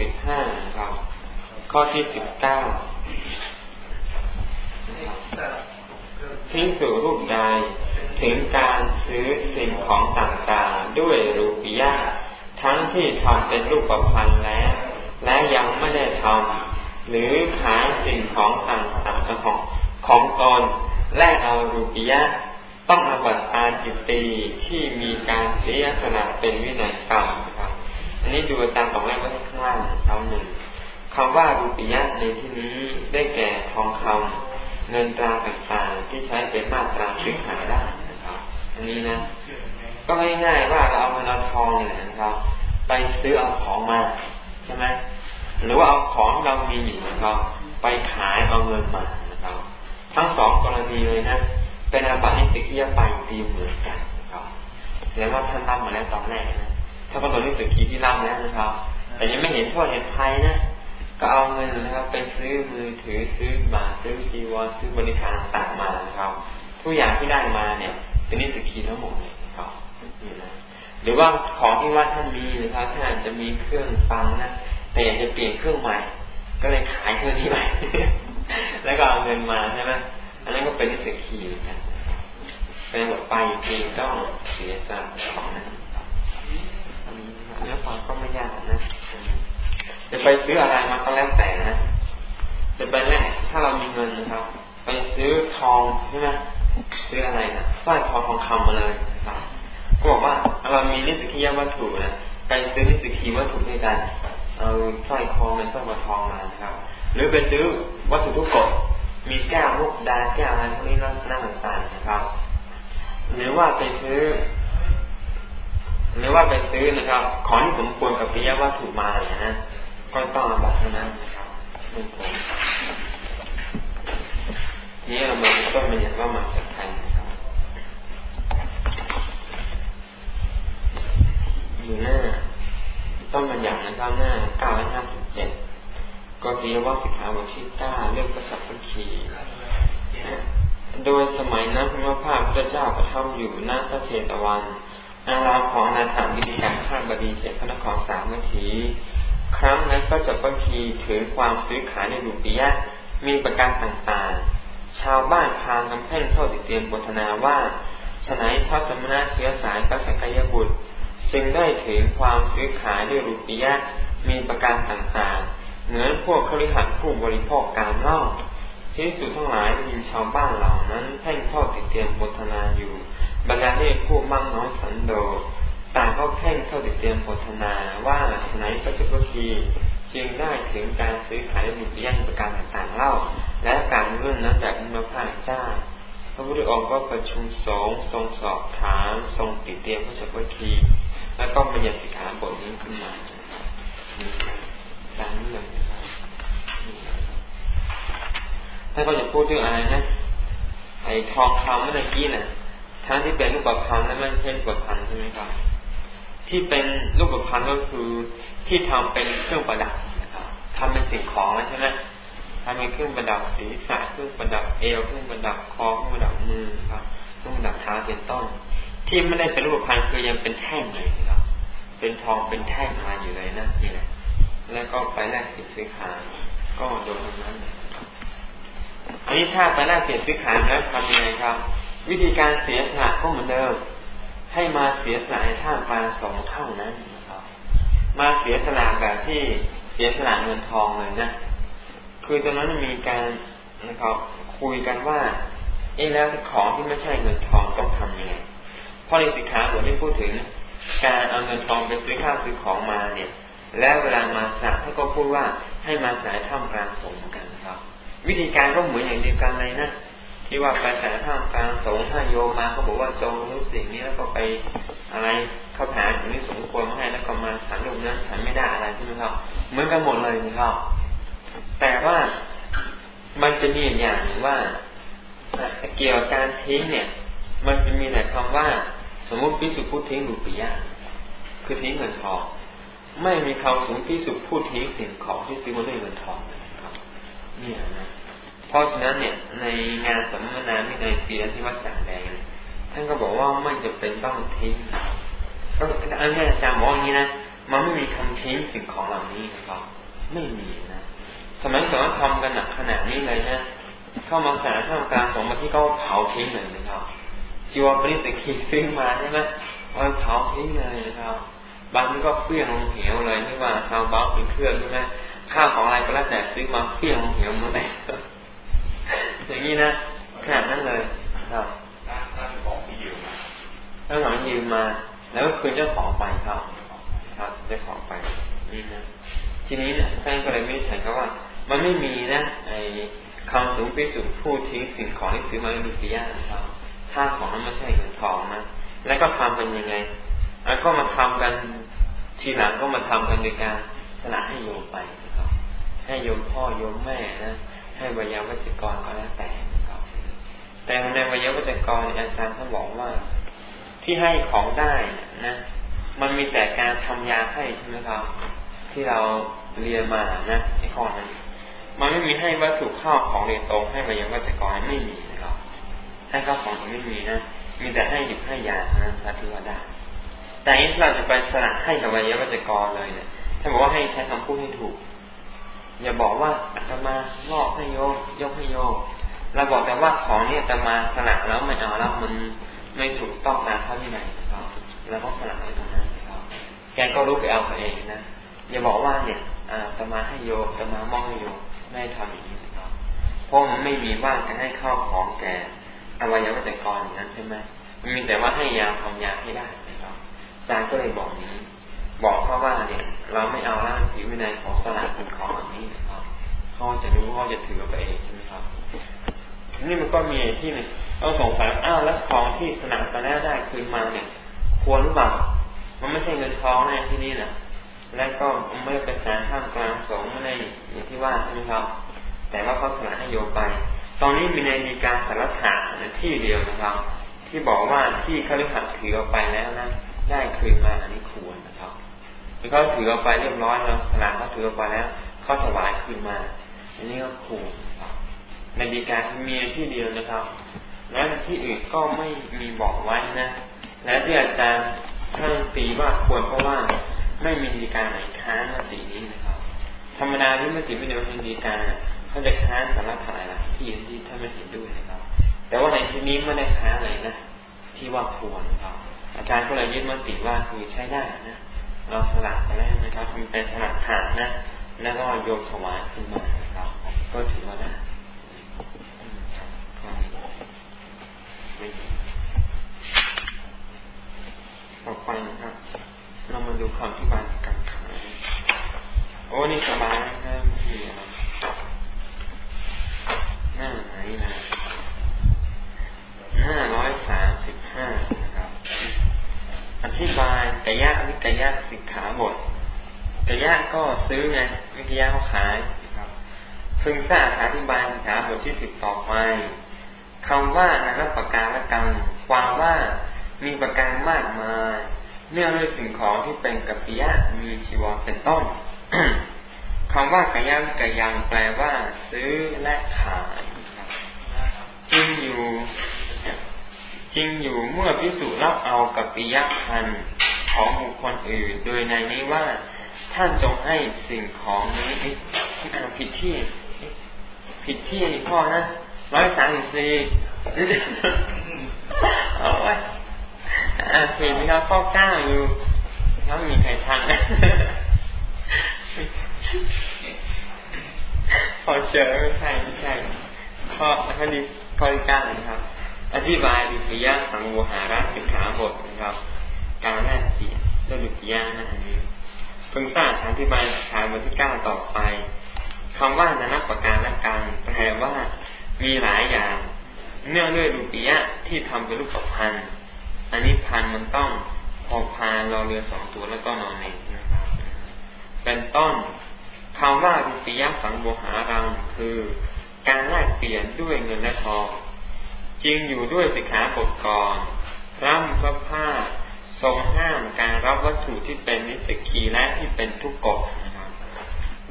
สิบห้าครับ ข้อที่สิบเก้าพิสูรูปใดถึงการซื้อสิ่งของต่างๆ ด้วยรูปียะทั้งที่ทำเป็นรูปประพันธ์แล้ว และยังไม่ได้ทำหรือขายสิ่งของต่างๆของของตนแลกเอารูปียะต้องอบัตอาจิตตีที่มีการเสียสละเป็นวินัยกรรม นี้ดูตามตรงแรกไว้ข้างล่างคำหนึ่งคำว่ารูปียะในที่นี้ได้แก่ทองคำเงินตราต่างๆที่ใช้เป็นมาตราซื้อขายได้นะครับ อันนี้นะ ก็ง่ายๆว่าเราเอาเงินเอาทองเนี่ยนะครับ ไปซื้อเอาของมาใช่ไหมหรือว่าเอาของที่เรามีอยู่นะครับ ไปขายเอาเงินมานะครับ ทั้งสองกรณีเลยนะเป็นอาบัตินิสิกียไปตีเหมือนกันนะครับแสดงว่าท่านรับมาแล้วตอนแรกนะ ถ้าเป็นตัวนิสิกีที่รับแล้วนะครับ แต่ยังไม่เห็นโทษเห็นภัยนะก็เอาเงินนะครับ ไปซื้อมือถือซื้อบาซื้อจีวรซื้อบริการต่างมานะครับ ทุกอย่างที่ได้มาเนี่ย เป็นนิสกีทั้งหมดเลยนะครับนี่นะหรือว่าของที่ว่าท่านมีนะครับท่านอาจจะมีเครื่องฟังนะแต่อยากจะเปลี่ยนเครื่องใหม่ ก็เลยขายเครื่องที่ใหม่แล้วก็เอาเงินมาใช่ไหมอันนั้นก็เป็นนิสกีเหมือนกันเป็นแบบไปจริงต้องเสียสละของนั้น เนื้อความก็ไม่ยากนะ จะไปซื้ออะไรมาก็แล้วแต่นะ จะไปแลกถ้าเรามีเงินนะครับ ไปซื้อทองใช่ไหมซื้ออะไรนะสร้อยทองทองคำมาเลยครับก็บอกว่าเรามีนิสกียวัตถุนะไปซื้อนิสกีวัตถุด้วยกันเอาสร้อยคอเป็นสร้อยคอทองมานะครับ หรือไปซื้อวัตถุทุกกฎมีแก้วมุกดาแก้วอะไรพวกนี้นั่งต่างๆนะครับ หรือว่าไปซื้อ หรือว่าไปซื้อนะครับ ของที่สมควรกับปิยวัตถุมาเนี่ยนะก็ต้องอาบัตเท่านั้นนะครับไม่ควรนี้เรามาต้นมันอย่างว่ามาจากใครนะครับอยู่หน้า ต้นมันอย่างนะครับหน้าเก้าและห้าสิบเจ็ดก็ปิยวัตสิกขาบทที่เก้าเรื่องประชับพันคีโดยสมัยนั้นพระพาพระเจ้าประทับอยู่ณพระเชตวัน อารามของนาถาวิธิการข้าบดีเขตพระนครสามนาที ครั้งนั้นก็จะประคีถือความซื้อขายในดุปิยะมีประการต่างๆ ชาวบ้านพางกำแพงเข้าติดเตรียมบทนาว่าฉนัยพระสมณะเชื้อสายพระสกยบุตร จึงได้ถือความซื้อขายด้วยรุปิยะมีประการต่างๆ เหมือนพวกคริหัดผู้บริโภคการเล่าที่สุดทั้งหลายได้ยินชาวบ้านเหล่านั้นแพ่งทอดติดเตียมบทนาอยู่บรรดาเนผู้มั่งน้อยสัน พ่งทอดติดเตียมบทนาว่าฉนัยพระจุลคีจึงได้ถึงการซื้อขายบุตรย่งประการต่างๆเล่า และการเรื่องนั้นแบบมุพระเจ้า พระพุทธองค์ก็ประชุมสงทรงสอบถามทรงติดเตียมพระจุลคีแล้วก็บัญญัติสิกขาบทนี้ขึ้นมาตามนี้เลยท่านก็จะพูดเรื่องอะไรนะ ไอ้ทองคำเมื่อกี้นะ่ะทั้งที่เป็นรูปประพันธ์และไม่ใช่รูปประพันธ์ใช่ไหมครับ ที่เป็นรูปประพันธ์ก็คือที่ทำเป็นเครื่องประดับนะครับทำเป็นสิ่งของใช่ไหมทำเป็นเครื่องประดับศีรษะเครื่องประดับเอวเครื่องประดับคอเครื่องประดับมือครับเครื่องประดับเท้าเป็นต้น ที่ไม่ได้เป็นรูปประพันธ์คือยังเป็นแท่งเลยครับ เป็นทองเป็นแท่งมาอยู่เลยนะนี่แหละแล้วก็ไปแลกสินซื้อขายก็โดนทั้งนั้นอันนี้ถ้าไปแลกเปลี่ยนซื้อขายแล้วทำยังไงครับ วิธีการเสียสละก็เหมือนเดิม ให้มาเสียสละในท่ากลางสองเท่านั้นนะครับ มาเสียสละแบบที่เสียสละเงินทองเลยนะ คือตอนนั้นมีการนะครับคุยกันว่า เอ๊แล้วของที่ไม่ใช่เงินทองต้องทำยังไงเพราะในสิกขาบทที่พูดถึง การเอาเงินทองไปซื้อข้าวซื้อของมาเนี่ย แล้วเวลามาสักท่านก็พูดว่าให้มาสายท่ามกลางสงกันนะครับ วิธีการก็เหมือนอย่างเดียวกันเลยนะ ที่ว่าไปสายท่ามกลางสงฆ์ถ้าโยมมาเขาบอกว่าจงรู้สิ่งนี้แล้วก็ไปอะไรเข้าหาสิ่งที่สมควรมาให้แล้วก็มาฉันลูกนั้นฉันไม่ได้อะไรใช่ไหมครับเหมือนกันหมดเลยนะครับแต่ว่ามันจะมีอย่างหนึ่งว่าเกี่ยวกับการทิ้งเนี่ย มันจะมีแต่คำว่า สมมติพิสุพูดทิ้งดุปิยะคือทิ้งเงินทอง ไม่มีคำสมมติพิสุพูดทิ้งสิ่งของที่ซื้อมาด้วยเงินทองเนี่ยนะ เพราะฉะนั้นเนี่ยในงานสัมมนาที่ในปีนั้นที่วัดจางแดงท่านก็บอกว่าไม่จำเป็นต้องทิ้งก็อันนี้อาจารย์บอกอย่างนี้นะมันไม่มีคำทิ้งสิ่งของเหล่านี้นะครับ ไม่มีนะสมัยก่อนทำกันหนักขนาดนี้เลยนะเข้ามาสานท่ามกลางสงฆ์มาที่เขาเผาทิ้งเลยนะครับจีวรนิสสัคคีย์ซื้อมาใช่ไหมเอาเผาทิ้งเลยนะครับบางทีก็เฟี้ยงลงเหวเลยที่ว่า soundabout เป็นเครื่องใช่ไหมข้าวของอะไรก็แล้วแต่ซื้อมาเฟี้ยงลงเหวหมดเลย อย่างนี้นะขนาดนั้นเลยครับถ้าของที่ยืมมาถ้าของยืมมา แล้วก็คืนเจ้าของไปครับ ครับเจ้าของไปนี่นะทีนี้นี่ยท่านก็เลยไม่ใช่ครับว่า มันไม่มีนะไอ้คำถึงพิสุพูดทิ้งสิ่งของที่ซื้อมาไม่มีปิยะนะครับถ้าของนั้นไม่ใช่เงินทองนะแล้วก็ทำเป็นยังไง แล้วก็มาทำกันทีหลังก็มาทำกันโดยการสละให้โยมไปนะครับ ให้โยมพ่อโยมแม่นะ ให้วิยาวัจกรก็แล้วแต่ครับแต่ในวิยาวัจกรอาจารย์ท่านบอกว่าที่ให้ของได้นะ มันมีแต่การทำยาให้ใช่ไหมครับ ที่เราเรียนมานะไอ้ข้อนั้น มันไม่มีให้วัตถุข้าวของเรียนตรงให้วิยาวัจกรไม่มีนะครับให้ข้าวของไม่มีนะมีแต่ให้หยิบให้ยานะพระทิวดาแต่นี้เราจะไปสละให้กับวิยาวัจกรเลยเนี่ยท่านบอกว่าให้ใช้คำพูดให้ถูก อย่าบอกว่าอาตมามอบให้โยมยกให้โยมเราบอกแต่ว่าของนี้อาตมาสละแล้วไม่เอาแล้วมันไม่ถูกต้องตามพระวินัยนครับแล้วก็สละให้ตรงนั้นครับแกก็รู้ไปเอาตัวเองนะอย่าบอกว่าเนี่ยอาตมาให้โยมอาตมามอบให้โยมไม่ทำอย่างนี้นะครับเพราะมันไม่มีว่าจะให้ข้าวของแกอวัยวะจักรอย่างนั้นใช่ไหมมันมีแต่ว่าให้ยาทำยาให้ได้นะครับอาจารย์ก็เลยบอกอย่างนี้ บอกเขาว่าเนี่ย เราไม่เอาแล้วผิววินัยของสลากเป็นของอันนี้นะครับเขาจะรู้เขาจะถือไปเองใช่ไหมครับนี่มันก็มีที่หนึ่งเราสงสัยอ้าวแล้วของที่สนามตะแล้วได้คืนมาเนี่ย ควรหรือเปล่ามันไม่ใช่เงินทองแน่ที่นี่นะและก็ไม่เป็นสารท่ามกลางสงฆ์ในอย่างที่ว่าใช่ไหมครับ แต่ว่าเขาสละให้โยไป ตอนนี้มีในมีการสารถาที่เดียวนะครับ ที่บอกว่าที่เขาได้หัดถือเอาไปแล้วนะได้คืนมาอันนี้ควรนะครับ เขาถือเอาไปเรียบร้อยแล้วสลากเขาถือเอาไปแล้วเขาถวายคืนมา อันนี้ก็คูณในดีการมีที่เดียวนะครับ และที่อื่นก็ไม่มีบอกไว้นะ และที่อาจารย์ท่านตีว่าควรเพราะว่าไม่มีดีการไหนค้านมตินี้นะครับ ธรรมดาที่มติไม่ได้เป็นดีการเขาจะค้านสารถ่ายหลายที่ที่ท่านไม่เห็นด้วยนะครับ แต่ว่าในที่นี้ไม่ได้ค้านเลยนะที่ว่าควรครับอาจารย์ก็เลยยึดมติว่าคือใช้ได้นะ เราสลักไปแล้วนะครับทำเป็นสลักฐานนะ แล้วก็โยมถวายขึ้นมาครับ ก็ถือว่าได้ต่อไปนะครับ เรามาดูคำที่บานการขายโอ้นี่สบายนะครับมีอะไรหน้าไหนนะห้าร้อยสามสิบห้านะครับ อธิบายกายะนิกายะสิกขาบทกายะก็ซื้อไงวิกายะเขาขายนะครับพึงทราบอธิบายสิกขาบทที่สิบต่อไปคำว่านานัประการละกันความว่ามีประการมากมายเนื่องด้วยสิ่งของที่เป็นกัปปิยะมีชีวรเป็นต้นคำว่ากายังกายังแปลว่า ซื้อและขายจริงอยู่ จริงอยู่เมื่อพิสูจรับเอากับปิยพันธ์ของบุคคลอื่น โดยในนี้ว่าท่านจงให้สิ่งของนี้ผิดที่ ผิดที่ข้อนะร้อยสามสิบสี่เอาไว้ผิดนะครับข้อเก้าอยู่แล้วมีใครทันพอเจอไม่ใช่ไม่ใช่ข้อข้อดีข้อที่เก้านะครับ ธิบายดุจยาสังวหาระสิกขาบทนะครับการแรกเปลี่ยนด้วยดุจยานะอันนี้เพิ่งทราบอธิบายฐานบทที่เก้าต่อไปคำว่านานับประการละการแปลว่ามีหลายอย่าง เนื่องด้วยดุจยะที่ทำเป็นรูปพันธ์อันนี้พันมันต้องพอพานรอเรือสองตัวแล้วก็นอนเองนะครับเป็นต้นคำว่ารุปิยะสังโวหารังคือ การแลกเปลี่ยนด้วยเงินและทอง จริงอยู่ด้วยสิกขาบทก่อนร่ำพระผ้าทรงห้ามการรับวัตถุที่เป็นนิสกีและที่เป็นทุกกฎนะครับ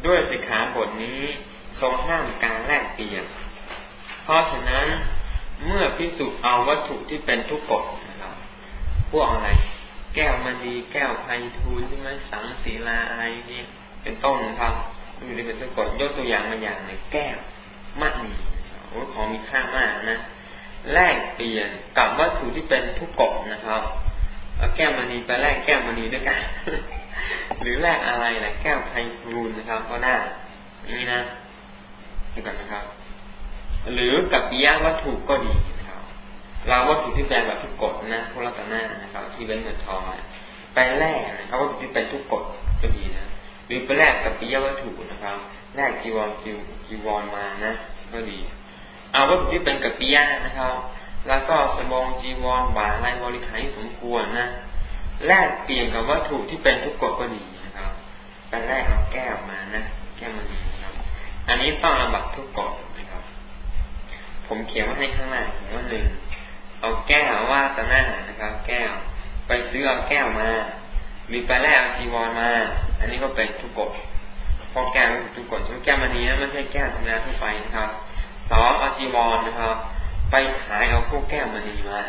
ด้วยสิกขาบทนี้ทรงห้ามการแลกเปลี่ยน เพราะฉะนั้นเมื่อพิสุเอาวัตถุที่เป็นทุกกฎนะครับพวกอะไร แก้วมณีแก้วไพทูลใช่ไหมสังศีลาอะไรนี่เป็นต้นนะครับอยู่ในเป็นตัวกดยกตัวอย่างมาอย่างในแก้วมณีโอ้ของมีค่ามากนะ แลกเปลี่ยนกับวัตถุที่เป็นทุกกฎนะครับเอาแก้วมณีไปแลกแก้วมณีด้วยกัน หรือแลกอะไรแหละแก้วไพทูลนะครับ ก็ได้นี่นะดูกันนะครับ หรือกับปิยะวัตถุก็ดีเราวัตถุที่แปลแบบทุกกฎนะพวกรัตนานะครับ ที่เว้นเงินทองไปแลกนะครับวัตถุที่เป็นทุกกฎก็ดีนะหรือไปแลกกับปิยวัตถุนะครับแลกจีวรจีจีวรมานะ ก็ดี อาวัตถุที่เป็นกับปิยะนะครับ แล้วก็สมองจีวรบาลายบริขารสมควรนะแลกเปลี่ยนกับวัตถุที่เป็นทุกกฎก็ดีนะครับไปแลกเอาแก้วมานะแก้วมันนีนะครับ อันนี้ต้องอาบัตทุกกฎนะครับ ผมเขียนว่าให้ข้างหน้าเขียนว่าหนึ่งเอาแก้วว่าตะหน้านะครับ แก้ว ไปซื้อเอาแก้วมาหรือไปแลกเอาจีวรมา อันนี้ก็เป็นทุกกฎพอแก้วทุกกฎทุกแก้วมันนี้ไม่ใช่แก้วธรรมดาทั่วไปนะครับ สองเอาจีวรนะครับ ไปขายเอาพวกแก้วมณีมา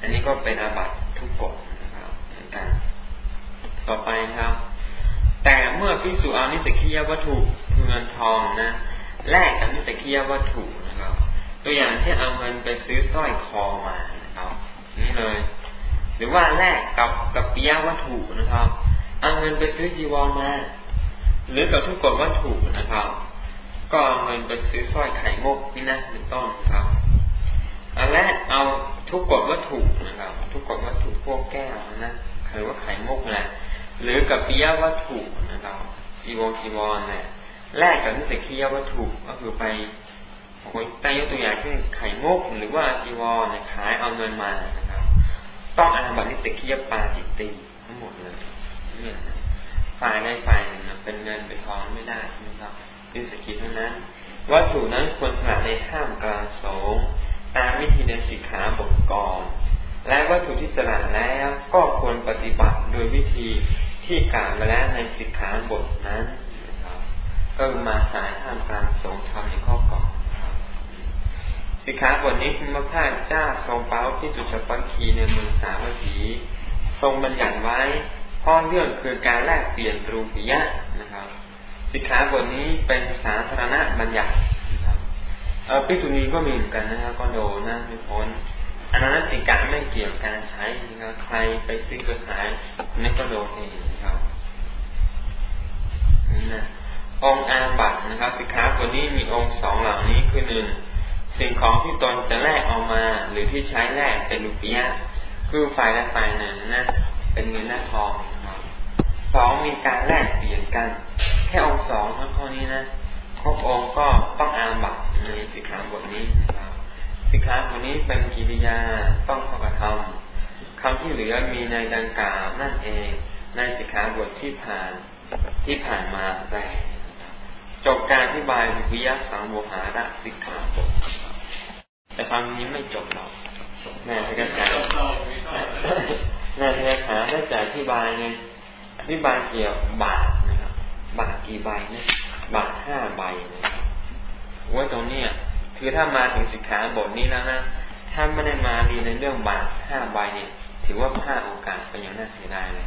อันนี้ก็เป็นอาบัตทุกกฎนะครับเหมือนกัน ต่อไปนะครับ แต่เมื่อพิสูจน์เอานิสกิยวัตถุเงินทองนะแลกกับนิสกิยวัตถุนะครับ ตัวอย่างเช่นเอาเงินไปซื้อสร้อยคอมานะครับนี่เลย หรือว่าแลกกับกับปิยวัตถุนะครับ เอาเงินไปซื้อจีวรมา หรือกับทุกกฎวัตถุนะครับ ก็เอาเงินไปซื้อสร้อยไข่มุกนี่นะเป็นต้นครับอันแรกเอาทุกกฎวัตถุนะครับ ทุกกฎวัตถุพวกแก้วนะคือว่าไข่มุกแหละหรือกับปิยวัตถุนะครับจีวรจีวรแหละแลกกับนิสกิยวัตถุก็คือไปคนแต่ยกตัวอย่างเช่นไข่มุกหรือว่าจีวรขายเอาเงินมานะครับ ต้องอาบัตินิสกิยปาจิตติทั้งหมดเลยเนี่ยฝ่ายใดฝ่ายหนึ่งเป็นเงินเป็นทองไม่ได้นะครับนิสกิทั้ นั้น วัตถุนั้นควรสละในข้ามกลางสงตามวิธีในสิกขาบทก่อนและวัตถุที่สละแล้วก็ควรปฏิบัติโดยวิธีที่กล่าวมาแล้วในสิกขาบทนั้นนะครับก็มาสายท่ามกลางสงทำในข้อก่อนสิกขาบทนี้พระพาเจ้าทรงเป้าพิจุชปังคีในเมืองสาวัตถีทรงบัญญัติไว้ข้อเรื่องคือการแลกเปลี่ยนรูปิยะ สิกขาบทนี้เป็นสาธารณบัญญัตินะครับพิสุนีก็มีเหมือนกันนะครับก็โดนนะไม่พ้นอนันติกาไม่เกี่ยวกับการใช้นะครับใครไปซื้อก็ขายนั่นก็โดนเองนะครับนะองอาบัตนะครับสิกขาบทนี้มีองค์สองเหล่านี้คือหนึ่งสิ่งของที่ตนจะแลกเอามา หรือที่ใช้แลกเป็นรูปียะคือฝ่ายละฝ่ายหนึ่งนะ เป็นเงินหน้าทองนะครับสองมีการแลกเปลี่ยนกัน แค่องค์สองข้อนี้นะครบองค์ก็ต้องอาบัตในสิกขาบทนี้นะครับสิกขาบทนี้เป็นกิริยาต้องข้อกระทำคำที่เหลือมีในดังกล่าวนั่นเองในสิกขาบทที่ผ่านที่ผ่านมาแต่จบการอธิบายวิยะสังโวหาระสิกขาบทแต่คำนี้ไม่จบหรอกแม่ที่กระจายแม่ที่กระถาได้จะอธิบายไงอธิบายเกี่ยวบาท บาทกี่ใบนะบาทห้าใบนะครับว่าตรงเนี้ยคือถ้ามาถึงสิกขาบทนี้แล้วนะถ้าไม่ได้มาดีในเรื่องบาทห้าใบเนี่ย ถือว่าพลาดโอกาสไปอย่างน่าเสียดายเลย